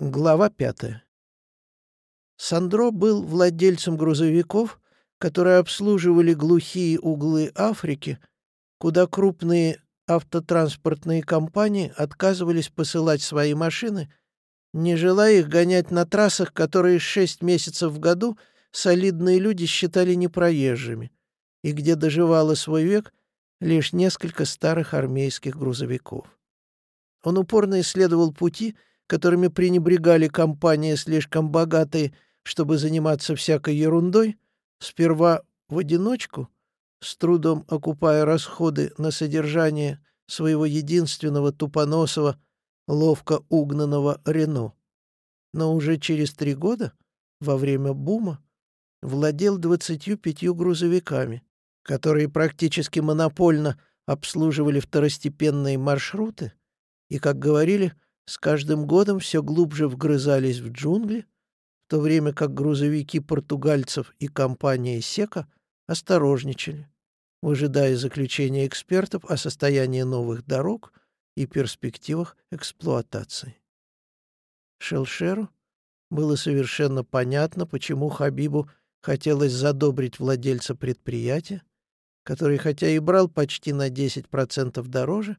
Глава пятая. Сандро был владельцем грузовиков, которые обслуживали глухие углы Африки, куда крупные автотранспортные компании отказывались посылать свои машины, не желая их гонять на трассах, которые шесть месяцев в году солидные люди считали непроезжими, и где доживало свой век лишь несколько старых армейских грузовиков. Он упорно исследовал пути, которыми пренебрегали компании слишком богатые, чтобы заниматься всякой ерундой, сперва в одиночку, с трудом окупая расходы на содержание своего единственного тупоносого, ловко угнанного Рено. Но уже через три года, во время бума, владел 25 грузовиками, которые практически монопольно обслуживали второстепенные маршруты и, как говорили, с каждым годом все глубже вгрызались в джунгли, в то время как грузовики португальцев и компания «Сека» осторожничали, выжидая заключения экспертов о состоянии новых дорог и перспективах эксплуатации. Шелшеру было совершенно понятно, почему Хабибу хотелось задобрить владельца предприятия, который, хотя и брал почти на 10% дороже,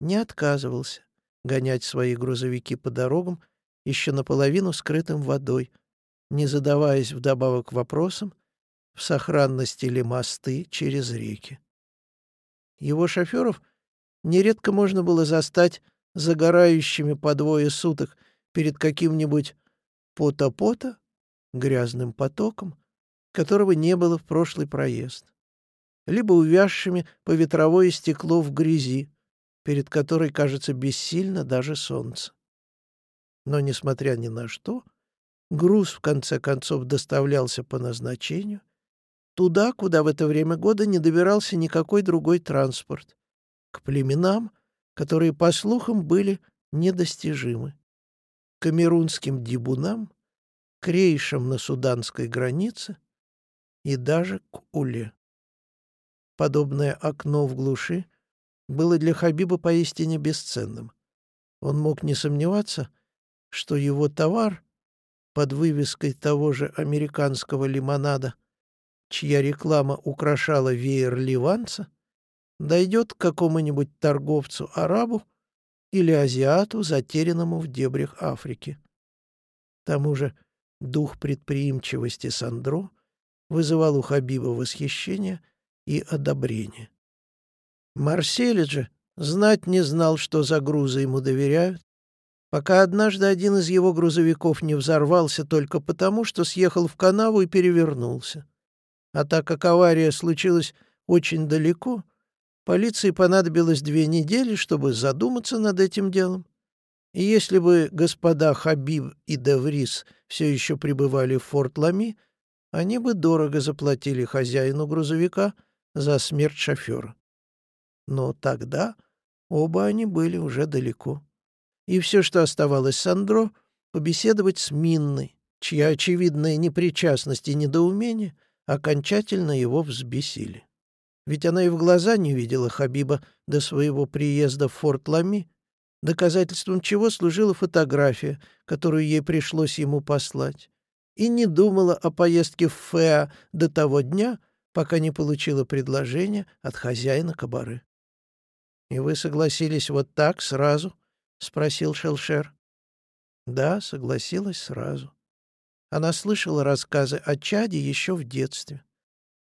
не отказывался гонять свои грузовики по дорогам, еще наполовину скрытым водой, не задаваясь вдобавок вопросом, в сохранности ли мосты через реки. Его шоферов нередко можно было застать загорающими по двое суток перед каким-нибудь пота-пота, грязным потоком, которого не было в прошлый проезд, либо увязшими по ветровое стекло в грязи, перед которой кажется бессильно даже солнце. Но, несмотря ни на что, груз в конце концов доставлялся по назначению, туда, куда в это время года не добирался никакой другой транспорт, к племенам, которые, по слухам, были недостижимы, камерунским дибунам, к рейшам на суданской границе и даже к Уле. Подобное окно в глуши было для Хабиба поистине бесценным. Он мог не сомневаться, что его товар под вывеской того же американского лимонада, чья реклама украшала веер ливанца, дойдет к какому-нибудь торговцу-арабу или азиату, затерянному в дебрях Африки. К тому же дух предприимчивости Сандро вызывал у Хабиба восхищение и одобрение. Марсель же знать не знал, что за грузы ему доверяют, пока однажды один из его грузовиков не взорвался только потому, что съехал в канаву и перевернулся. А так как авария случилась очень далеко, полиции понадобилось две недели, чтобы задуматься над этим делом. И если бы господа Хабиб и Деврис все еще пребывали в Форт Лами, они бы дорого заплатили хозяину грузовика за смерть шофера. Но тогда оба они были уже далеко. И все, что оставалось Сандро, побеседовать с Минной, чья очевидная непричастность и недоумение окончательно его взбесили. Ведь она и в глаза не видела Хабиба до своего приезда в Форт Лами, доказательством чего служила фотография, которую ей пришлось ему послать, и не думала о поездке в Феа до того дня, пока не получила предложение от хозяина кабары. «И вы согласились вот так, сразу?» — спросил Шелшер. «Да, согласилась сразу. Она слышала рассказы о Чаде еще в детстве.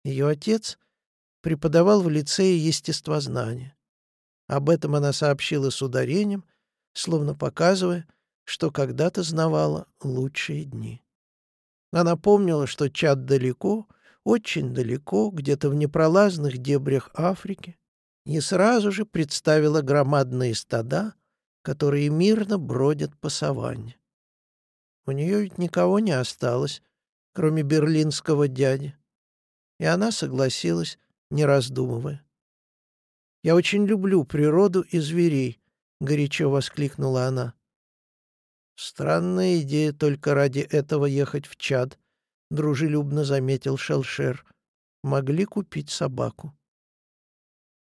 Ее отец преподавал в лицее естествознания. Об этом она сообщила с ударением, словно показывая, что когда-то знавала лучшие дни. Она помнила, что Чад далеко, очень далеко, где-то в непролазных дебрях Африки, и сразу же представила громадные стада, которые мирно бродят по саванне. У нее ведь никого не осталось, кроме берлинского дяди. И она согласилась, не раздумывая. «Я очень люблю природу и зверей», — горячо воскликнула она. «Странная идея только ради этого ехать в Чад», — дружелюбно заметил Шелшер. «Могли купить собаку».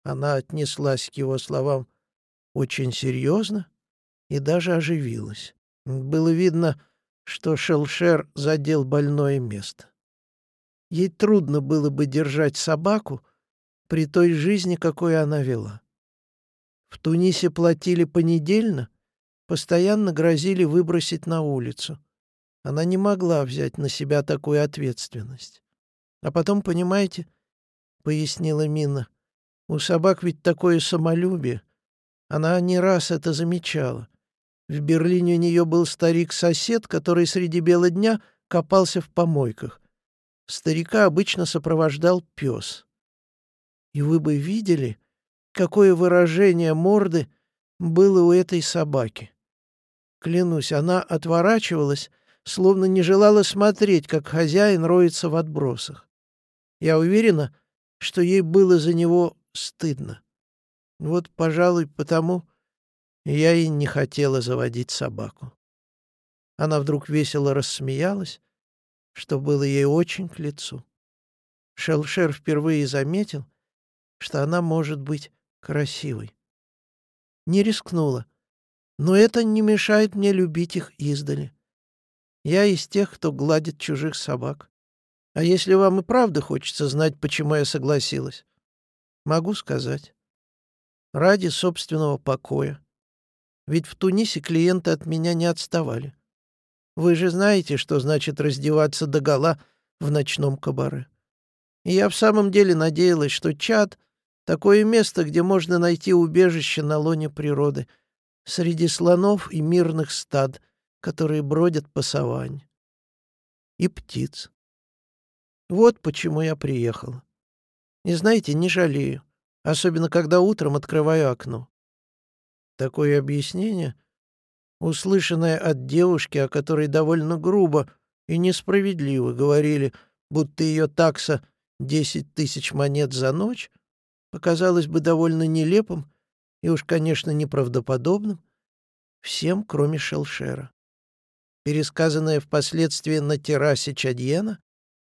Она отнеслась к его словам очень серьезно и даже оживилась. Было видно, что Шелшер задел больное место. Ей трудно было бы держать собаку при той жизни, какой она вела. В Тунисе платили понедельно, постоянно грозили выбросить на улицу. Она не могла взять на себя такую ответственность. А потом, понимаете, — пояснила Мина, — у собак ведь такое самолюбие. Она не раз это замечала. В Берлине у нее был старик-сосед, который среди бела дня копался в помойках. Старика обычно сопровождал пес. И вы бы видели, какое выражение морды было у этой собаки. Клянусь, она отворачивалась, словно не желала смотреть, как хозяин роется в отбросах. Я уверена, что ей было за него стыдно. Вот, пожалуй, потому я и не хотела заводить собаку. Она вдруг весело рассмеялась, что было ей очень к лицу. Шелшер впервые заметил, что она может быть красивой. Не рискнула, но это не мешает мне любить их издали. Я из тех, кто гладит чужих собак. А если вам и правда хочется знать, почему я согласилась, могу сказать. Ради собственного покоя. Ведь в Тунисе клиенты от меня не отставали. Вы же знаете, что значит раздеваться догола в ночном кабаре. И я в самом деле надеялась, что Чад — такое место, где можно найти убежище на лоне природы, среди слонов и мирных стад, которые бродят по саванне. И птиц. Вот почему я приехала. И знаете, не жалею, особенно когда утром открываю окно. Такое объяснение, услышанное от девушки, о которой довольно грубо и несправедливо говорили, будто ее такса — десять тысяч монет за ночь, показалось бы довольно нелепым и уж, конечно, неправдоподобным всем, кроме Шелшера. Пересказанное впоследствии на террасе Чадьена,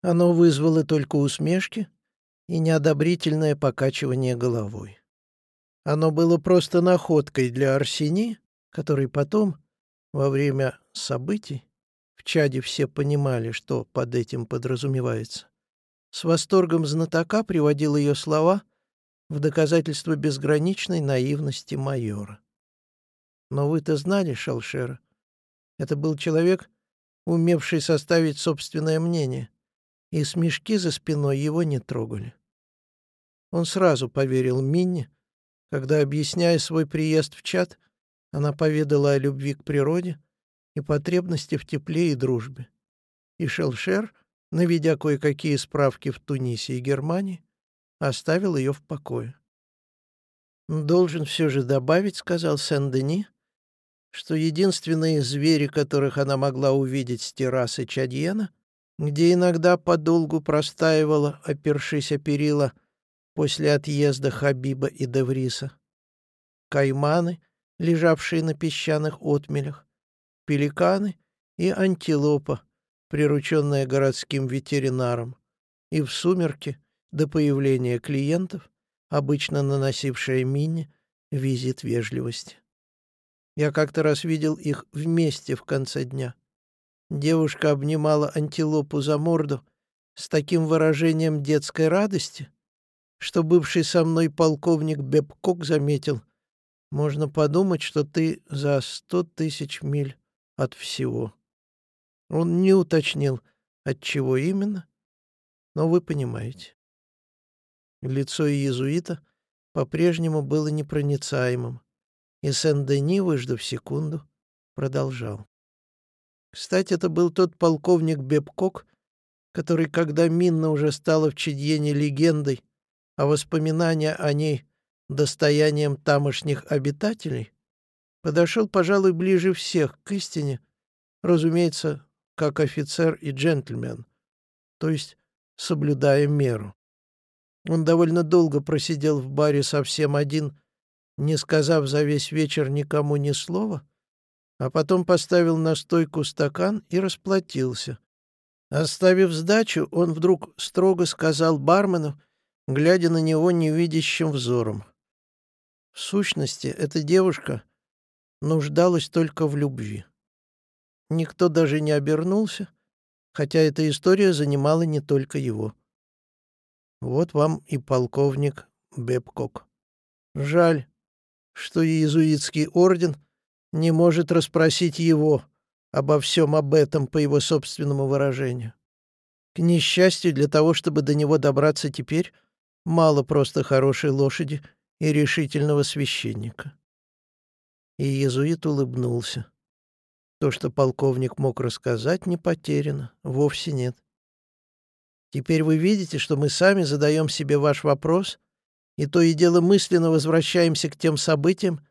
оно вызвало только усмешки и неодобрительное покачивание головой. Оно было просто находкой для Арсени, который потом, во время событий, в чаде все понимали, что под этим подразумевается, с восторгом знатока приводил ее слова в доказательство безграничной наивности майора. Но вы-то знали Шалшера. Это был человек, умевший составить собственное мнение, и смешки за спиной его не трогали. Он сразу поверил Минне, когда, объясняя свой приезд в чат, она поведала о любви к природе и потребности в тепле и дружбе. И Шелшер, наведя кое-какие справки в Тунисе и Германии, оставил ее в покое. «Должен все же добавить», — сказал Сен-Дени, что единственные звери, которых она могла увидеть с террасы Чадьена, где иногда подолгу простаивала, опершись о перила, после отъезда Хабиба и Девриса. Кайманы, лежавшие на песчаных отмелях, пеликаны и антилопа, прирученная городским ветеринаром, и в сумерки, до появления клиентов, обычно наносившая Мине визит вежливости. Я как-то раз видел их вместе в конце дня. Девушка обнимала антилопу за морду с таким выражением детской радости, что бывший со мной полковник Бебкок заметил, можно подумать, что ты за сто тысяч миль от всего. Он не уточнил, от чего именно, но вы понимаете. Лицо иезуита по-прежнему было непроницаемым, и Сен-Дени, выждав секунду, продолжал. Кстати, это был тот полковник Бебкок, который, когда Минна уже стала в Чедьене легендой, а воспоминания о ней достоянием тамошних обитателей, подошел, пожалуй, ближе всех к истине, разумеется, как офицер и джентльмен, то есть соблюдая меру. Он довольно долго просидел в баре совсем один, не сказав за весь вечер никому ни слова, а потом поставил на стойку стакан и расплатился. Оставив сдачу, он вдруг строго сказал бармену, глядя на него невидящим взором. В сущности, эта девушка нуждалась только в любви. никто даже не обернулся, хотя эта история занимала не только его. Вот вам и полковник Бебкок. Жаль, что иезуитский орден не может расспросить его обо всем об этом по его собственному выражению. К несчастью, для того, чтобы до него добраться теперь, мало просто хорошей лошади и решительного священника. И иезуит улыбнулся. То, что полковник мог рассказать, не потеряно, вовсе нет. Теперь вы видите, что мы сами задаем себе ваш вопрос, и то и дело мысленно возвращаемся к тем событиям,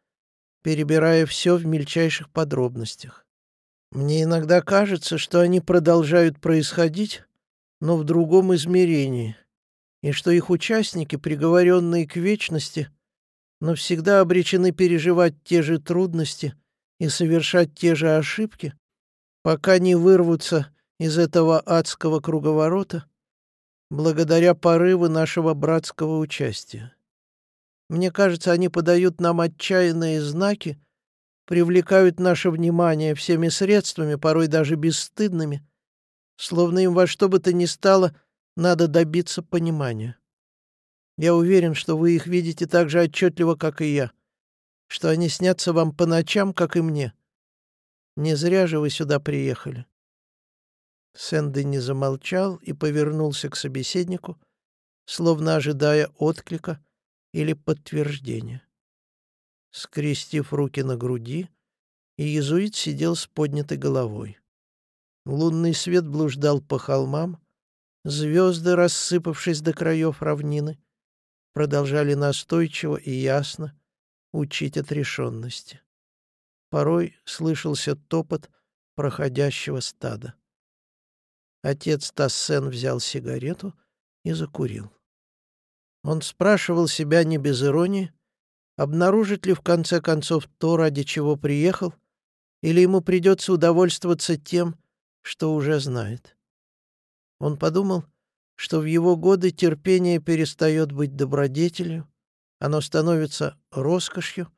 перебирая все в мельчайших подробностях. Мне иногда кажется, что они продолжают происходить, но в другом измерении, и что их участники, приговоренные к вечности, навсегда обречены переживать те же трудности и совершать те же ошибки, пока не вырвутся из этого адского круговорота, благодаря порыву нашего братского участия. Мне кажется, они подают нам отчаянные знаки, привлекают наше внимание всеми средствами, порой даже бесстыдными, словно им во что бы то ни стало надо добиться понимания. Я уверен, что вы их видите так же отчетливо, как и я, что они снятся вам по ночам, как и мне. Не зря же вы сюда приехали. Сэнды не замолчал и повернулся к собеседнику, словно ожидая отклика или подтверждения. Скрестив руки на груди, иезуит сидел с поднятой головой. Лунный свет блуждал по холмам, звезды, рассыпавшись до краев равнины, продолжали настойчиво и ясно учить отрешенности. Порой слышался топот проходящего стада. Отец Тассен взял сигарету и закурил. Он спрашивал себя не без иронии, обнаружит ли в конце концов то, ради чего приехал, или ему придется удовольствоваться тем, что уже знает. Он подумал, что в его годы терпение перестает быть добродетелью, оно становится роскошью,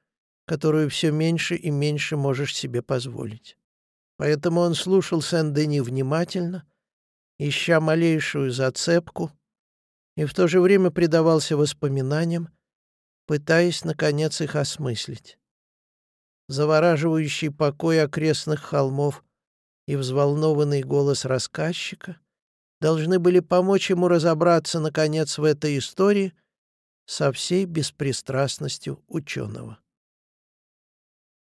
которую все меньше и меньше можешь себе позволить. Поэтому он слушал Сен-Дени внимательно, ища малейшую зацепку, и в то же время предавался воспоминаниям, пытаясь, наконец, их осмыслить. Завораживающий покой окрестных холмов и взволнованный голос рассказчика должны были помочь ему разобраться, наконец, в этой истории со всей беспристрастностью ученого.